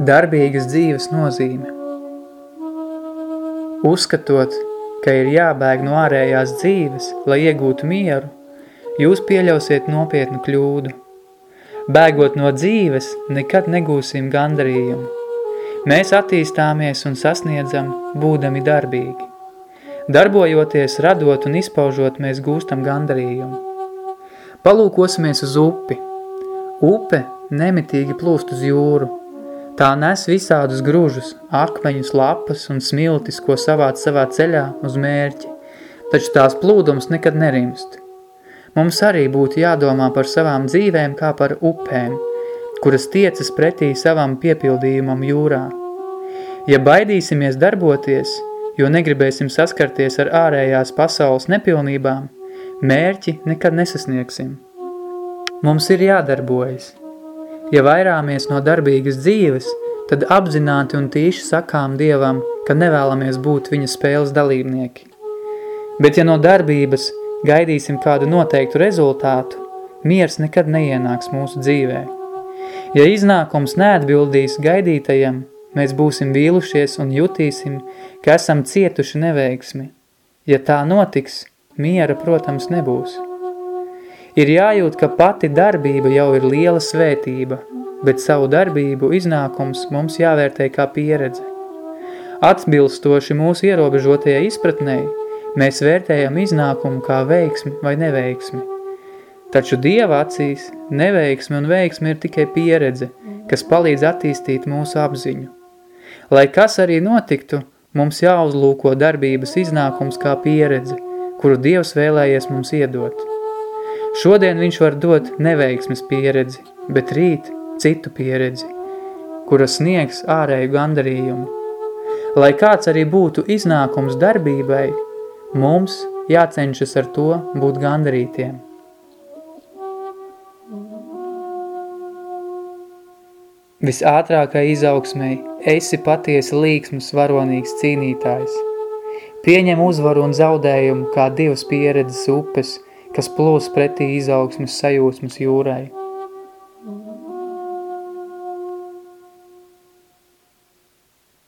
Darbīgas dzīves nozīme Uzskatot, ka ir jābēg no ārējās dzīves, lai iegūtu mieru, jūs pieļausiet nopietnu kļūdu. Bēgot no dzīves, nekad negūsim gandarījumu. Mēs attīstāmies un sasniedzam, būdami darbīgi. Darbojoties, radot un izpaužot, mēs gūstam gandarījumu. Palūkosimies uz upi. Upe nemitīgi plūst uz jūru. Tā nes visādus gružus, akmeņus, lapas un smiltis, ko savāc savā ceļā uz mērķi, taču tās plūdums nekad nerimst. Mums arī būtu jādomā par savām dzīvēm kā par upēm, kuras tiecas pretī savam piepildījumam jūrā. Ja baidīsimies darboties – jo negribēsim saskarties ar ārējās pasaules nepilnībām, mērķi nekad nesasniegsim. Mums ir jādarbojas. Ja vairāmies no darbīgas dzīves, tad apzināti un tīši sakām Dievam, ka nevēlamies būt viņa spēles dalībnieki. Bet ja no darbības gaidīsim kādu noteiktu rezultātu, miers nekad neienāks mūsu dzīvē. Ja iznākums neatbildīs gaidītajam, Mēs būsim vīlušies un jutīsim, ka esam cietuši neveiksmi. Ja tā notiks, miera, protams, nebūs. Ir jājūt, ka pati darbība jau ir liela svētība, bet savu darbību iznākums mums jāvērtē kā pieredze. Atbilstoši mūsu ierobežotajai izpratnei, mēs vērtējam iznākumu kā veiksmi vai neveiksmi. Taču Dieva acīs neveiksmi un veiksmi ir tikai pieredze, kas palīdz attīstīt mūsu apziņu. Lai kas arī notiktu, mums jāuzlūko darbības iznākums kā pieredze, kuru Dievs vēlējies mums iedot. Šodien viņš var dot neveiksmes pieredzi, bet rīt citu pieredzi, kura sniegs ārēju gandarījumu. Lai kāds arī būtu iznākums darbībai, mums jācenšas ar to būt gandarītiem. Visātrākai izaugsmei esi patiesi līksmas varonīgs cīnītājs. Pieņem uzvaru un zaudējumu kā divas pieredzes upes, kas plūs pretī izaugsmas sajūsmas jūrai.